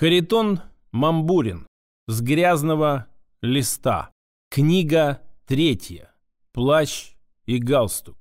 Харитон Мамбурин. С грязного листа. Книга третья. Плащ и галстук.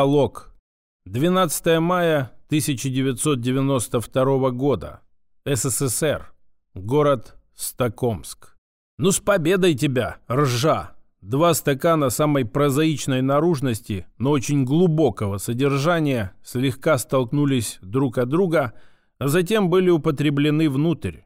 Пролог. 12 мая 1992 года. СССР. Город Стокомск. Ну с победой тебя, ржа! Два стакана самой прозаичной наружности, но очень глубокого содержания слегка столкнулись друг от друга, а затем были употреблены внутрь.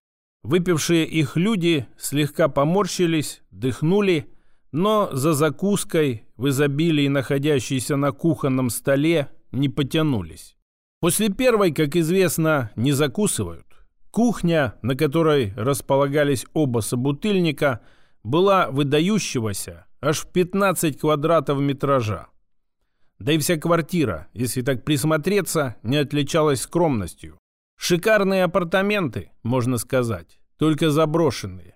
Выпившие их люди слегка поморщились, дыхнули но за закуской в изобилии, находящейся на кухонном столе, не потянулись. После первой, как известно, не закусывают. Кухня, на которой располагались оба собутыльника, была выдающегося аж в 15 квадратов метража. Да и вся квартира, если так присмотреться, не отличалась скромностью. Шикарные апартаменты, можно сказать, только заброшенные.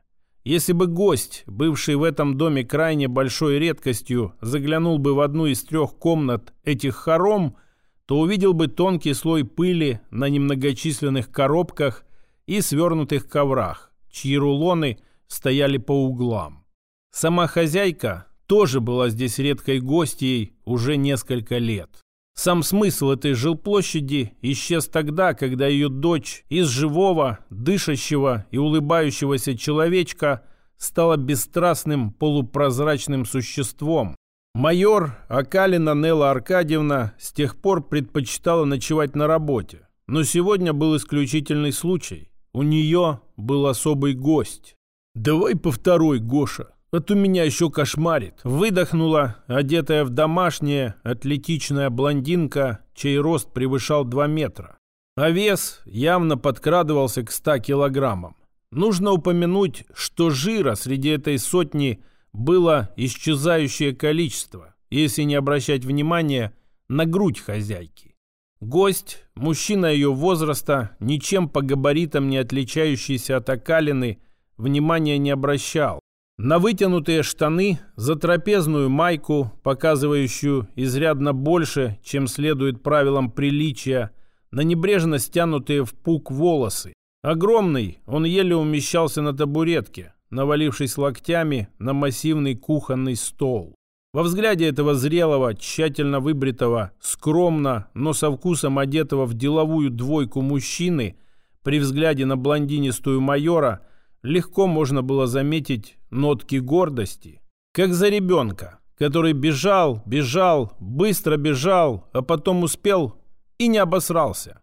Если бы гость, бывший в этом доме крайне большой редкостью, заглянул бы в одну из трех комнат этих хором, то увидел бы тонкий слой пыли на немногочисленных коробках и свернутых коврах, чьи рулоны стояли по углам. Сама хозяйка тоже была здесь редкой гостьей уже несколько лет. Сам смысл этой жилплощади исчез тогда, когда ее дочь из живого, дышащего и улыбающегося человечка стала бесстрастным полупрозрачным существом. Майор Акалина Нелла Аркадьевна с тех пор предпочитала ночевать на работе. Но сегодня был исключительный случай. У нее был особый гость. «Давай по второй, Гоша», вот у меня еще кошмарит. Выдохнула, одетая в домашнее, атлетичная блондинка, чей рост превышал 2 метра. А вес явно подкрадывался к 100 килограммам. Нужно упомянуть, что жира среди этой сотни было исчезающее количество, если не обращать внимания на грудь хозяйки. Гость, мужчина ее возраста, ничем по габаритам не отличающийся от окалины, внимания не обращал. На вытянутые штаны, за трапезную майку, показывающую изрядно больше, чем следует правилам приличия, на небрежно стянутые в пук волосы. Огромный, он еле умещался на табуретке, навалившись локтями на массивный кухонный стол. Во взгляде этого зрелого, тщательно выбритого, скромно, но со вкусом одетого в деловую двойку мужчины, при взгляде на блондинистую майора, легко можно было заметить нотки гордости, как за ребенка, который бежал, бежал, быстро бежал, а потом успел и не обосрался.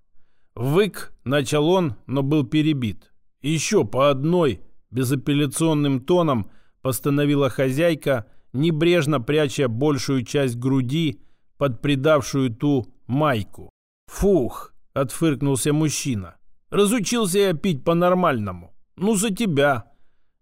Вык, начал он, но был перебит. Еще по одной, безапелляционным тоном, постановила хозяйка, небрежно пряча большую часть груди под придавшую ту майку. «Фух!» — отфыркнулся мужчина. «Разучился я пить по-нормальному. Ну, за тебя!»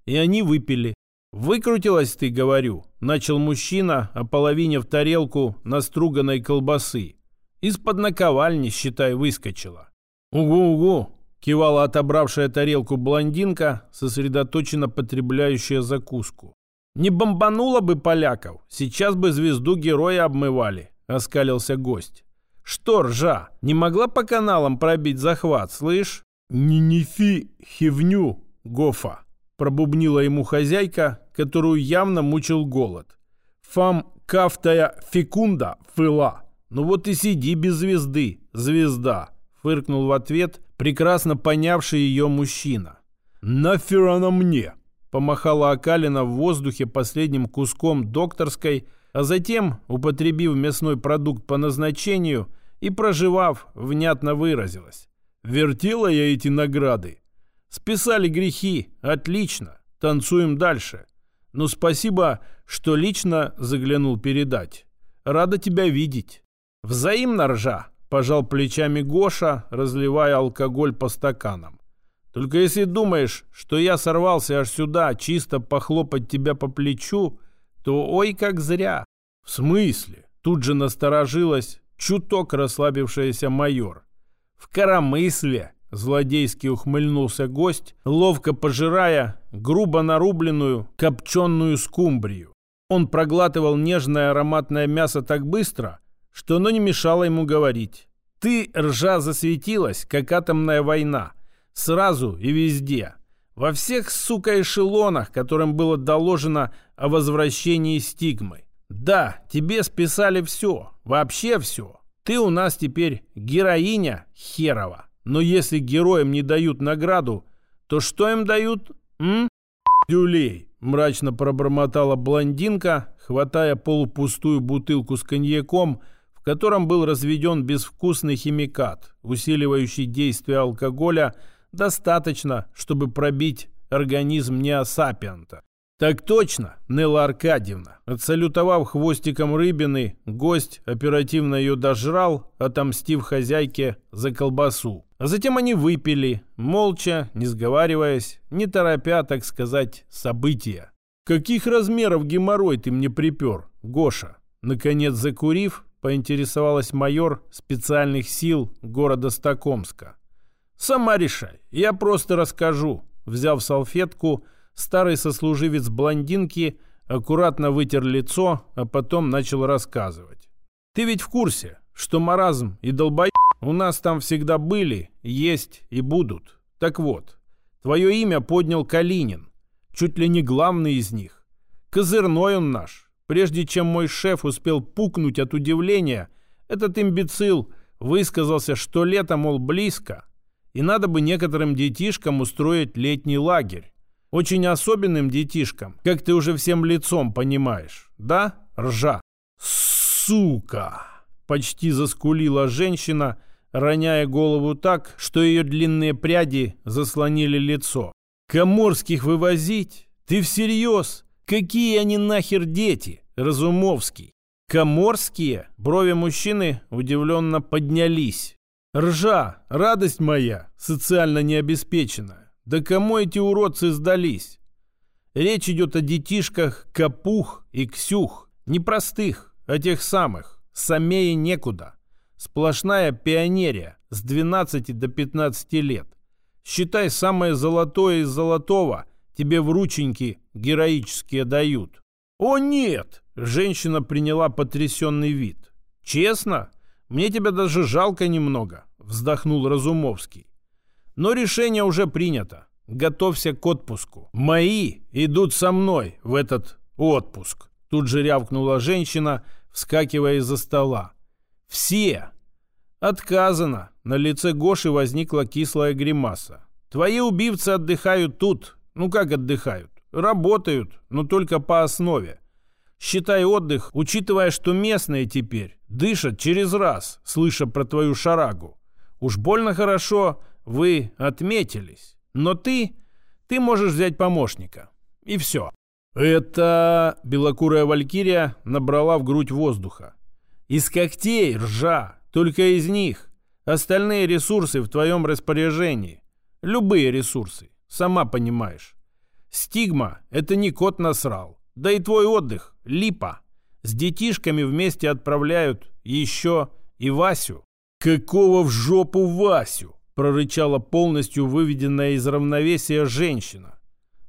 И они выпили. «Выкрутилась ты, говорю», — начал мужчина, ополовинив тарелку наструганной колбасы. «Из-под наковальни, считай, выскочила». «Угу-угу», — кивала отобравшая тарелку блондинка, сосредоточенно потребляющая закуску. «Не бомбанула бы поляков, сейчас бы звезду героя обмывали», — оскалился гость. «Что, ржа, не могла по каналам пробить захват, слышь?» «Не неси хивню, Гофа», пробубнила ему хозяйка, которую явно мучил голод. «Фам кафтая фекунда фыла. Ну вот и сиди без звезды, звезда», фыркнул в ответ прекрасно понявший ее мужчина. «Нафер она мне?» помахала Акалина в воздухе последним куском докторской, а затем, употребив мясной продукт по назначению и проживав, внятно выразилась. «Вертела я эти награды. Списали грехи. Отлично. Танцуем дальше. Но спасибо, что лично заглянул передать. Рада тебя видеть». «Взаимно ржа», – пожал плечами Гоша, разливая алкоголь по стаканам. «Только если думаешь, что я сорвался аж сюда чисто похлопать тебя по плечу, то ой как зря». «В смысле?» – тут же насторожилась чуток расслабившаяся майор. «В коромысле!» – злодейски ухмыльнулся гость, ловко пожирая грубо нарубленную копченую скумбрию. Он проглатывал нежное ароматное мясо так быстро, что оно не мешало ему говорить. «Ты, ржа, засветилась, как атомная война. Сразу и везде. Во всех, сука, эшелонах, которым было доложено о возвращении стигмы. Да, тебе списали все, вообще все. Ты у нас теперь героиня херова. Но если героям не дают награду, то что им дают? М? Дюлей, мрачно пробормотала блондинка, хватая полупустую бутылку с коньяком, в котором был разведен безвкусный химикат, усиливающий действие алкоголя достаточно, чтобы пробить организм неосапианта. «Так точно, Нелла Аркадьевна!» Отсалютовав хвостиком рыбины, гость оперативно ее дожрал, отомстив хозяйке за колбасу. А затем они выпили, молча, не сговариваясь, не торопя, так сказать, события. «Каких размеров геморрой ты мне припер, Гоша?» Наконец закурив, поинтересовалась майор специальных сил города Стокомска. «Сама решай, я просто расскажу». Взяв салфетку, старый сослуживец блондинки аккуратно вытер лицо, а потом начал рассказывать. «Ты ведь в курсе, что маразм и долбоеб у нас там всегда были, есть и будут. Так вот, твое имя поднял Калинин, чуть ли не главный из них. Козырной он наш. Прежде чем мой шеф успел пукнуть от удивления, этот имбецил высказался, что лето, мол, близко, и надо бы некоторым детишкам устроить летний лагерь. Очень особенным детишкам, как ты уже всем лицом понимаешь. Да, ржа? Сука! Почти заскулила женщина, роняя голову так, что ее длинные пряди заслонили лицо. Коморских вывозить? Ты всерьез? Какие они нахер дети, Разумовский? Коморские? Брови мужчины удивленно поднялись. Ржа, радость моя, социально необеспеченная. Да кому эти уродцы сдались? Речь идет о детишках Капух и Ксюх. Непростых, а тех самых. Самее некуда. Сплошная пионерия с 12 до 15 лет. Считай, самое золотое из золотого тебе в рученьки героические дают. «О, нет!» – женщина приняла потрясенный вид. «Честно? Мне тебя даже жалко немного», – вздохнул Разумовский. Но решение уже принято. Готовься к отпуску. Мои идут со мной в этот отпуск. Тут же рявкнула женщина, вскакивая из-за стола. Все. Отказано. На лице Гоши возникла кислая гримаса. Твои убивцы отдыхают тут. Ну как отдыхают? Работают, но только по основе. Считай отдых, учитывая, что местные теперь дышат через раз, слыша про твою шарагу. Уж больно хорошо вы отметились. Но ты, ты можешь взять помощника. И все. Это белокурая валькирия набрала в грудь воздуха. Из когтей ржа, только из них. Остальные ресурсы в твоем распоряжении. Любые ресурсы, сама понимаешь. Стигма – это не кот насрал. Да и твой отдых – липа. С детишками вместе отправляют еще и Васю. Какого в жопу Васю? Прорычала полностью выведенная из равновесия женщина.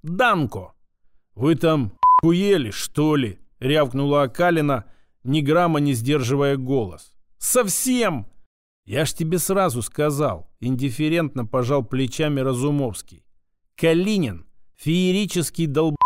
«Данко! Вы там хуели, что ли?» — рявкнула Акалина, ни грамма не сдерживая голос. «Совсем!» «Я ж тебе сразу сказал», — индифферентно пожал плечами Разумовский. «Калинин — феерический долб...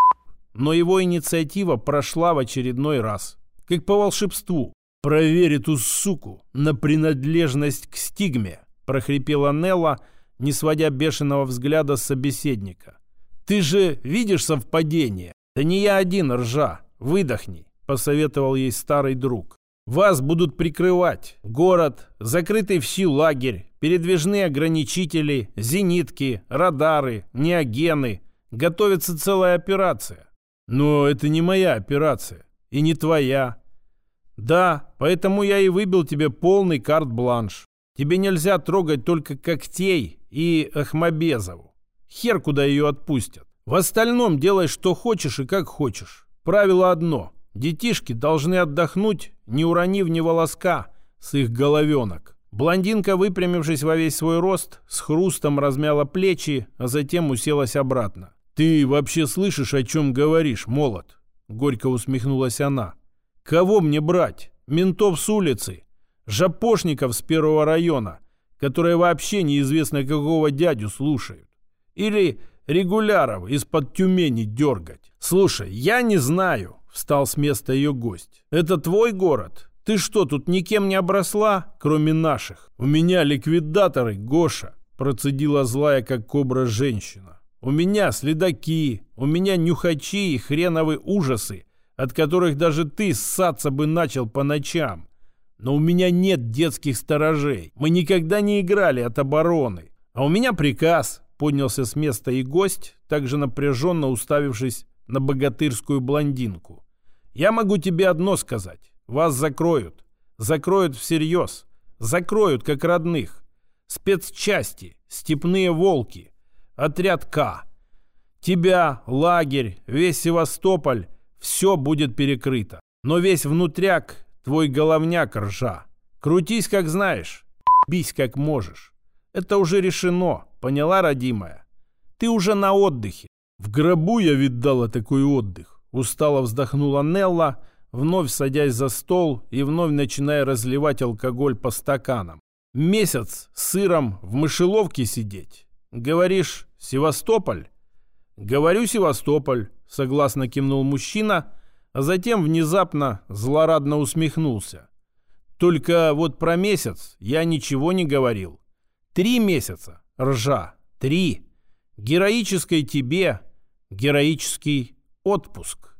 но его инициатива прошла в очередной раз. Как по волшебству. Проверь эту суку на принадлежность к стигме» прохрипела Нелла, не сводя бешеного взгляда с собеседника. Ты же видишь совпадение? Да не я один, ржа. Выдохни, посоветовал ей старый друг. Вас будут прикрывать. Город, закрытый в лагерь, передвижные ограничители, зенитки, радары, неогены. Готовится целая операция. Но это не моя операция. И не твоя. Да, поэтому я и выбил тебе полный карт-бланш. Тебе нельзя трогать только Когтей и Ахмабезову. Хер куда ее отпустят. В остальном делай, что хочешь и как хочешь. Правило одно. Детишки должны отдохнуть, не уронив ни волоска с их головенок. Блондинка, выпрямившись во весь свой рост, с хрустом размяла плечи, а затем уселась обратно. «Ты вообще слышишь, о чем говоришь, молот?» Горько усмехнулась она. «Кого мне брать? Ментов с улицы? Жапошников с первого района, которые вообще неизвестно какого дядю слушают? Или регуляров из-под Тюмени дергать? Слушай, я не знаю, встал с места ее гость. Это твой город? Ты что, тут никем не обросла, кроме наших? У меня ликвидаторы, Гоша, процедила злая, как кобра, женщина. У меня следаки, у меня нюхачи и хреновые ужасы, от которых даже ты ссаться бы начал по ночам. Но у меня нет детских сторожей. Мы никогда не играли от обороны. А у меня приказ. Поднялся с места и гость, также напряженно уставившись на богатырскую блондинку. Я могу тебе одно сказать. Вас закроют. Закроют всерьез. Закроют, как родных. Спецчасти, степные волки, отряд К. Тебя, лагерь, весь Севастополь, все будет перекрыто. Но весь внутряк Твой головняк ржа. Крутись, как знаешь. Бись, как можешь. Это уже решено, поняла, родимая? Ты уже на отдыхе. В гробу я видала такой отдых. Устало вздохнула Нелла, вновь садясь за стол и вновь начиная разливать алкоголь по стаканам. Месяц с сыром в мышеловке сидеть. Говоришь, Севастополь? Говорю, Севастополь, согласно кивнул мужчина, а затем внезапно злорадно усмехнулся. Только вот про месяц я ничего не говорил. Три месяца, ржа, три. Героической тебе, героический отпуск.